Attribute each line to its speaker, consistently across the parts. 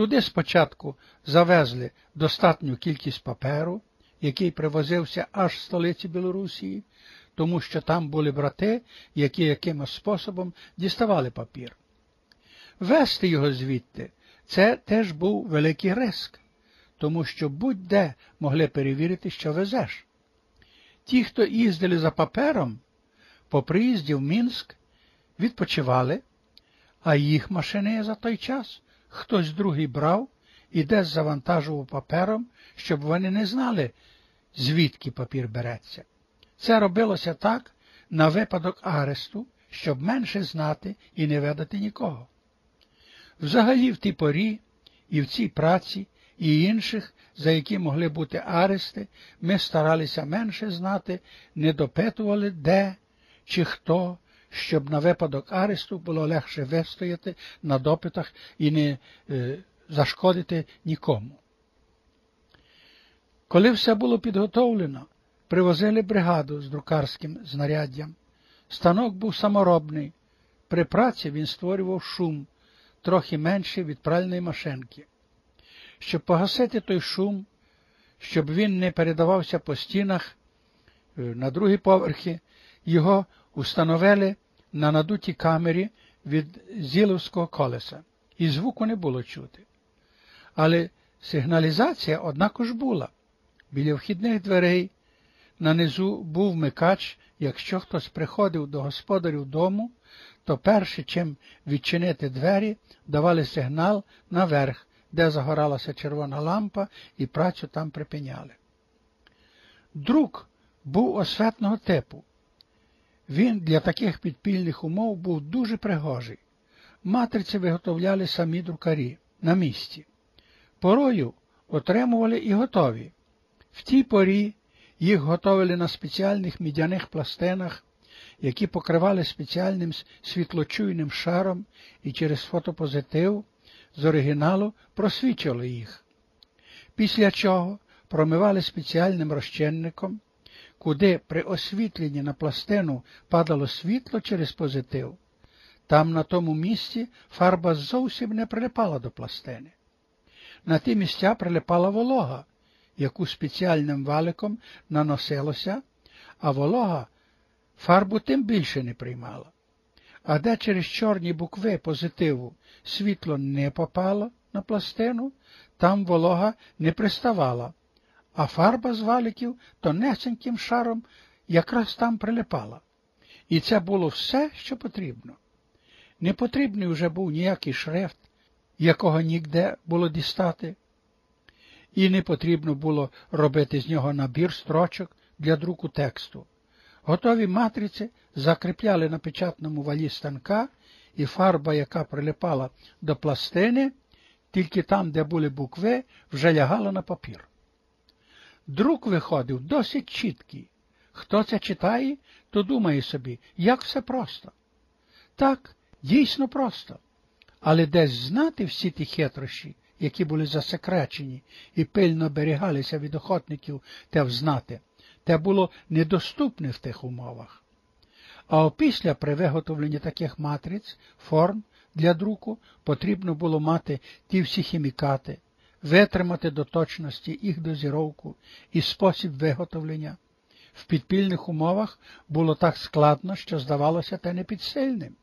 Speaker 1: Туди спочатку завезли достатню кількість паперу, який привозився аж з столиці Білорусії, тому що там були брати, які якимось способом діставали папір. Вести його звідти це теж був великий риск, тому що будь-де могли перевірити, що везеш. Ті, хто їздили за папером, по приїзді в Мінськ, відпочивали, а їх машини за той час хтось другий брав і десь завантажував папером, щоб вони не знали, звідки папір береться. Це робилося так на випадок аресту, щоб менше знати і не видати нікого. Взагалі в тій порі і в цій праці, і інших, за які могли бути арести, ми старалися менше знати, не допитували, де чи хто, щоб на випадок аресту було легше вистояти на допитах і не е, зашкодити нікому. Коли все було підготовлено, привозили бригаду з друкарським знаряддям. Станок був саморобний. При праці він створював шум, трохи менший від пральної машинки. Щоб погасити той шум, щоб він не передавався по стінах е, на другі поверхи, його установили на надутій камері від зіловського колеса, і звуку не було чути. Але сигналізація однако ж була. Біля вхідних дверей на низу був микач, якщо хтось приходив до господарів дому, то перше, чим відчинити двері, давали сигнал наверх, де загоралася червона лампа, і працю там припиняли. Друк був освятного типу. Він для таких підпільних умов був дуже пригожий. Матриці виготовляли самі друкарі на місці. Порою отримували і готові. В тій порі їх готовили на спеціальних мідяних пластинах, які покривали спеціальним світлочуйним шаром і через фотопозитив з оригіналу просвічували їх. Після чого промивали спеціальним розчинником, куди при освітленні на пластину падало світло через позитив. Там на тому місці фарба зовсім не прилипала до пластини. На ті місця прилипала волога, яку спеціальним валиком наносилося, а волога фарбу тим більше не приймала. А де через чорні букви позитиву світло не попало на пластину, там волога не приставала, а фарба з валиків тонесеньким шаром якраз там прилипала. І це було все, що потрібно. Не потрібний вже був ніякий шрифт, якого ніде було дістати, і не потрібно було робити з нього набір строчок для друку тексту. Готові матриці закріпляли на печатному валі станка, і фарба, яка прилипала до пластини, тільки там, де були букви, вже лягала на папір. Друк виходив досить чіткий. Хто це читає, то думає собі, як все просто. Так, дійсно просто. Але десь знати всі ті хитрощі, які були засекречені і пильно оберігалися від охотників те взнати, те було недоступне в тих умовах. А опісля при виготовленні таких матриць, форм для друку потрібно було мати ті всі хімікати, витримати до точності їх дозіровку і спосіб виготовлення. В підпільних умовах було так складно, що здавалося те непідсильним.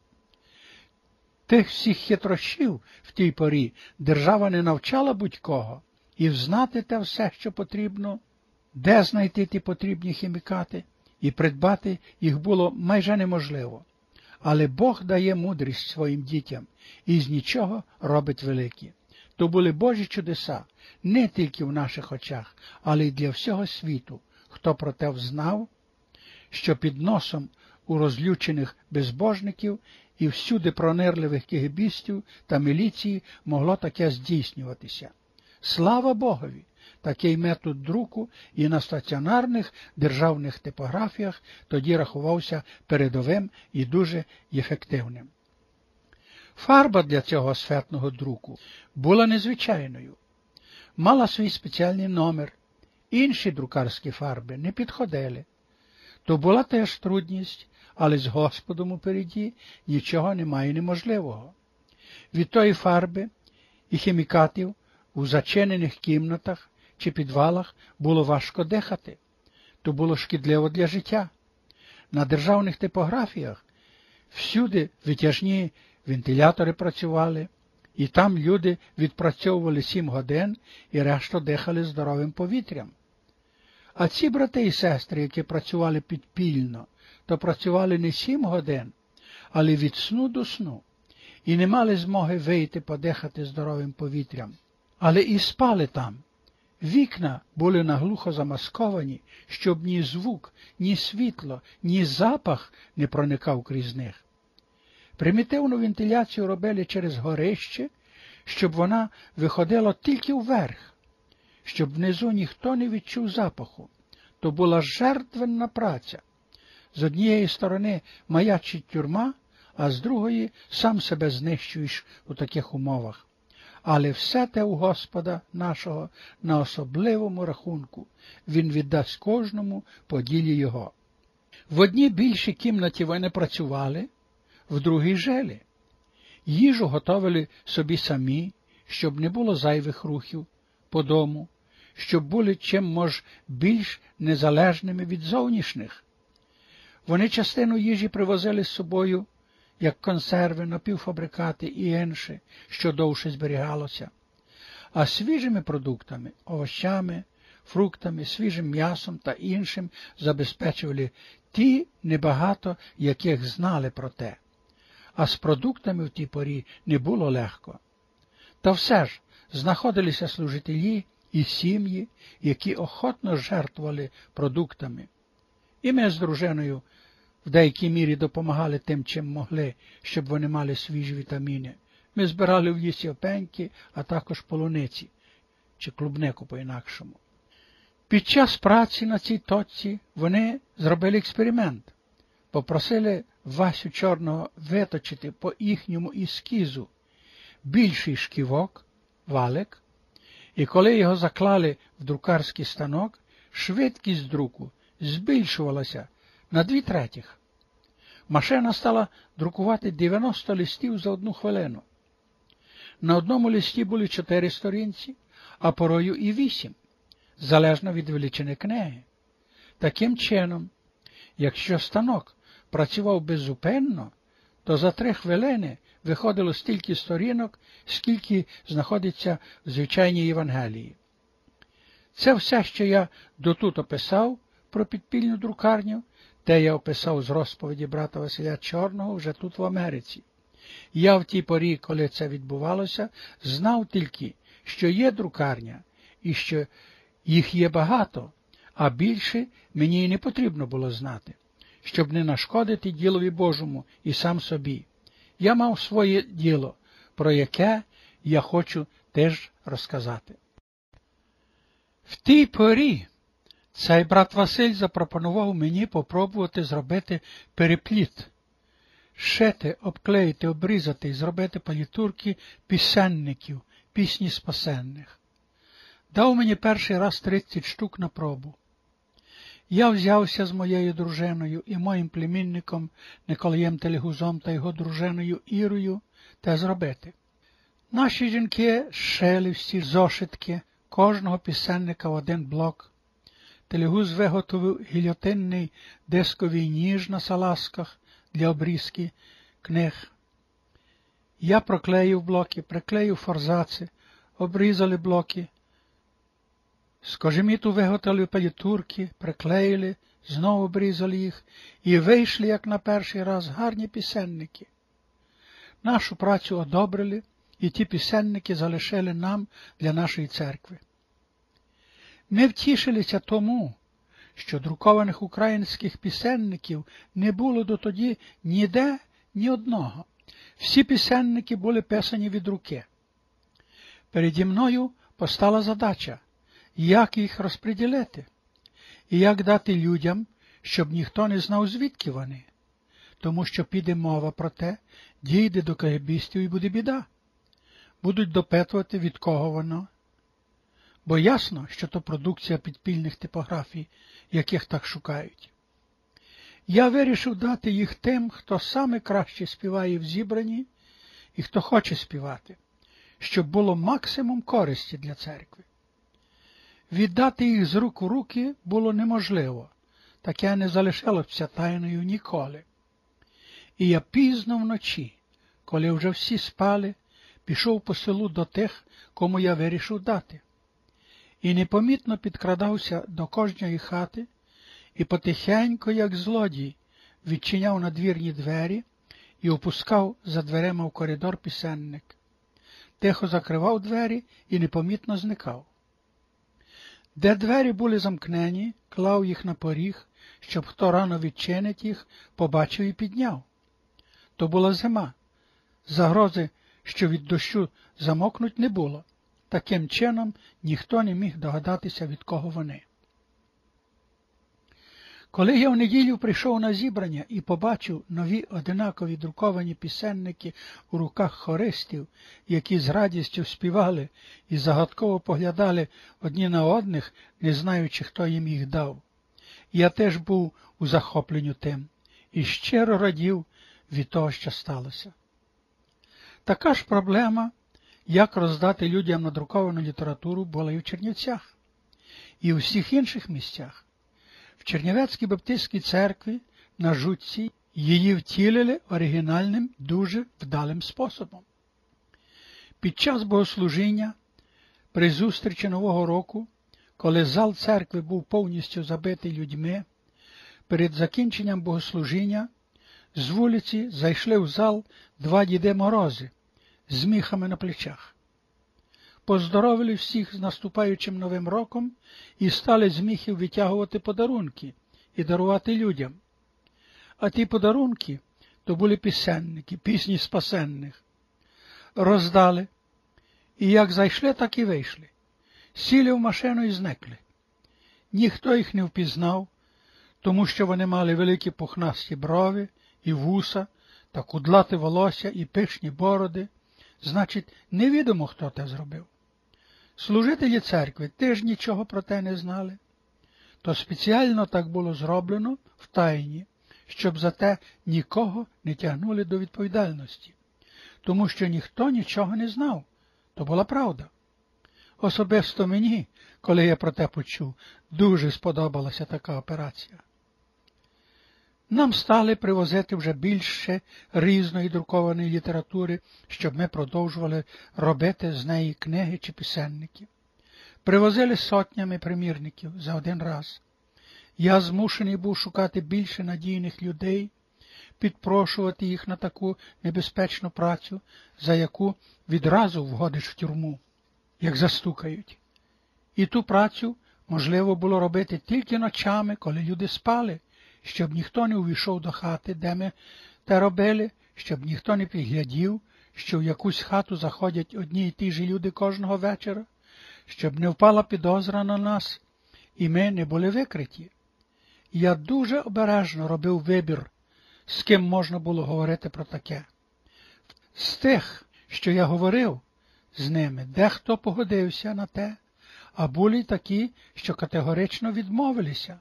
Speaker 1: Тих всіх хитрощів в тій порі держава не навчала будь-кого і взнати те все, що потрібно, де знайти ті потрібні хімікати, і придбати їх було майже неможливо. Але Бог дає мудрість своїм дітям і з нічого робить великі. То були Божі чудеса не тільки в наших очах, але й для всього світу, хто про те взнав, що під носом у розлючених безбожників і всюди пронирливих кигибістів та міліції могло таке здійснюватися. Слава Богові! Такий метод друку і на стаціонарних державних типографіях тоді рахувався передовим і дуже ефективним. Фарба для цього сфетного друку була незвичайною, мала свій спеціальний номер, інші друкарські фарби не підходили. То була теж трудність, але з Господом упереді нічого немає неможливого. Від тої фарби, і хімікатів у зачинених кімнатах чи підвалах було важко дихати, то було шкідливо для життя. На державних типографіях всюди витяжні вентилятори працювали, і там люди відпрацьовували сім годин і решту дихали здоровим повітрям. А ці брати і сестри, які працювали підпільно, то працювали не сім годин, але від сну до сну, і не мали змоги вийти подихати здоровим повітрям, але і спали там. Вікна були наглухо замасковані, щоб ні звук, ні світло, ні запах не проникав крізь них. Примітивну вентиляцію робили через горище, щоб вона виходила тільки вверх, щоб внизу ніхто не відчув запаху. То була жертвенна праця. З однієї сторони маячить тюрма, а з другої сам себе знищуєш у таких умовах. Але все те у Господа нашого на особливому рахунку Він віддасть кожному по ділі Його. В одній більшій кімнаті вони працювали, в другій жели. Їжу готовили собі самі, щоб не було зайвих рухів по дому, щоб були чим мож більш незалежними від зовнішніх. Вони частину їжі привозили з собою, як консерви, напівфабрикати і інше, що довше зберігалося, а свіжими продуктами, овощами, фруктами, свіжим м'ясом та іншим забезпечували ті небагато, яких знали про те. А з продуктами в тій порі не було легко. Та все ж знаходилися служителі і сім'ї, які охотно жертвували продуктами. І ми з дружиною в деякій мірі допомагали тим, чим могли, щоб вони мали свіжі вітаміни. Ми збирали в лісі опеньки, а також полуниці чи клубнику по-інакшому. Під час праці на цій точці вони зробили експеримент, попросили Васю Чорного виточити по їхньому іскізу більший шківок, валик, і коли його заклали в друкарський станок, швидкість друку збільшувалася на дві третіх. Машина стала друкувати 90 листів за одну хвилину. На одному листі були чотири сторінці, а порою і вісім, залежно від величини книги. Таким чином, якщо станок працював беззупинно, то за три хвилини виходило стільки сторінок, скільки знаходиться в звичайній Євангелії. Це все, що я дотут описав про підпільну друкарню, те я описав з розповіді брата Василя Чорного вже тут в Америці. Я в тій порі, коли це відбувалося, знав тільки, що є друкарня і що їх є багато, а більше мені й не потрібно було знати, щоб не нашкодити ділові Божому і сам собі. Я мав своє діло, про яке я хочу теж розказати. В тій порі цей брат Василь запропонував мені попробувати зробити перепліт, шити, обклеїти, обрізати і зробити палітурки пісенників, пісні спасенних. Дав мені перший раз 30 штук на пробу. Я взявся з моєю дружиною і моїм племінником Николаєм Телегузом та його дружиною Ірою те зробити. Наші жінки шили всі зошитки кожного пісенника в один блок. Телегуз виготовив гільотинний дисковий ніж на салазках для обрізки книг. Я проклеїв блоки, приклеїв форзаци, обрізали блоки. З кожеміту виготовили палітурки, приклеїли, знову обрізали їх і вийшли, як на перший раз, гарні пісенники. Нашу працю одобрили, і ті пісенники залишили нам для нашої церкви не втішилися тому, що друкованих українських пісенників не було дотоді ніде ні одного. Всі пісенники були писані від руки. Переді мною постала задача, як їх розподілити, і як дати людям, щоб ніхто не знав, звідки вони, тому що піде мова про те, дійде до кагебістів і буде біда. Будуть допитувати, від кого воно, бо ясно, що то продукція підпільних типографій, яких так шукають. Я вирішив дати їх тим, хто саме краще співає в зібранні і хто хоче співати, щоб було максимум користі для церкви. Віддати їх з рук у руки було неможливо, таке не залишалося тайною ніколи. І я пізно вночі, коли вже всі спали, пішов по селу до тих, кому я вирішив дати, і непомітно підкрадався до кожної хати і потихенько, як злодій, відчиняв надвірні двері і опускав за дверима в коридор пісенник. Тихо закривав двері і непомітно зникав. Де двері були замкнені, клав їх на поріг, щоб хто рано відчинить їх, побачив і підняв. То була зима. Загрози, що від дощу замокнуть, не було. Таким чином ніхто не міг догадатися, від кого вони. Коли я в неділю прийшов на зібрання і побачив нові одинакові друковані пісенники у руках хористів, які з радістю співали і загадково поглядали одні на одних, не знаючи, хто їм їх дав, я теж був у захопленню тим і щиро радів від того, що сталося. Така ж проблема, як роздати людям надруковану літературу, була і в Чернівцях, і у всіх інших місцях. Чернівецькій Баптистській церкві на жутці її втілили оригінальним, дуже вдалим способом. Під час богослужіння, при зустрічі Нового року, коли зал церкви був повністю забитий людьми, перед закінченням богослужіння з вулиці зайшли в зал два діди морози з міхами на плечах поздоровили всіх з наступаючим новим роком і стали з міхів витягувати подарунки і дарувати людям. А ті подарунки то були пісенники, пісні спасенних. Роздали, і як зайшли, так і вийшли. Сіли в машину і зникли. Ніхто їх не впізнав, тому що вони мали великі пухнасті брови і вуса та кудлате волосся і пишні бороди. Значить, невідомо, хто те зробив. Служителі церкви теж нічого про те не знали, то спеціально так було зроблено в тайні, щоб за те нікого не тягнули до відповідальності, тому що ніхто нічого не знав, то була правда. Особисто мені, коли я про те почув, дуже сподобалася така операція. Нам стали привозити вже більше різної друкованої літератури, щоб ми продовжували робити з неї книги чи писенники. Привозили сотнями примірників за один раз. Я змушений був шукати більше надійних людей, підпрошувати їх на таку небезпечну працю, за яку відразу вгодиш в тюрму, як застукають. І ту працю можливо було робити тільки ночами, коли люди спали щоб ніхто не увійшов до хати, де ми те робили, щоб ніхто не підглядів, що в якусь хату заходять одні й ті ж люди кожного вечора, щоб не впала підозра на нас, і ми не були викриті. Я дуже обережно робив вибір, з ким можна було говорити про таке. З тих, що я говорив з ними, дехто погодився на те, а були такі, що категорично відмовилися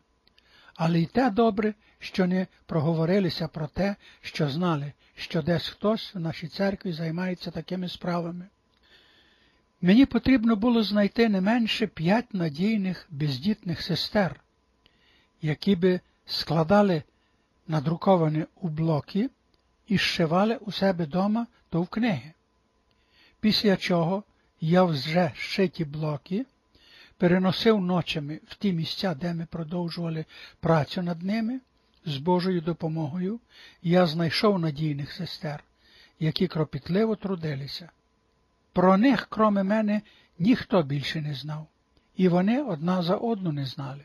Speaker 1: але й те добре, що не проговорилися про те, що знали, що десь хтось в нашій церкві займається такими справами. Мені потрібно було знайти не менше п'ять надійних бездітних сестер, які би складали надруковане у блоки і зшивали у себе дома то в книги. Після чого я вже зшиті блоки переносив ночами в ті місця, де ми продовжували працю над ними, з Божою допомогою я знайшов надійних сестер, які кропітливо трудилися. Про них, кроме мене, ніхто більше не знав, і вони одна за одну не знали.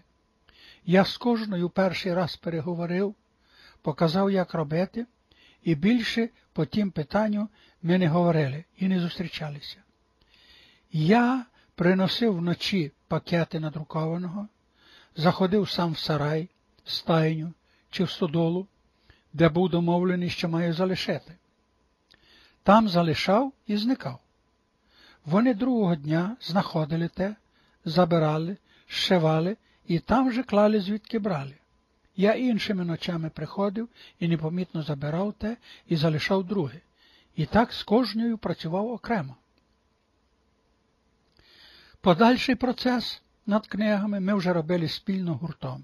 Speaker 1: Я з кожною перший раз переговорив, показав, як робити, і більше по тім питанню ми не говорили і не зустрічалися. Я приносив вночі пакети надрукованого, заходив сам в сарай, стайню чи в стодолу, де був домовлений, що має залишити. Там залишав і зникав. Вони другого дня знаходили те, забирали, зшивали і там же клали, звідки брали. Я іншими ночами приходив і непомітно забирав те і залишав друге. І так з кожною працював окремо. Подальший процес над книгами ми вже робили спільно гуртом.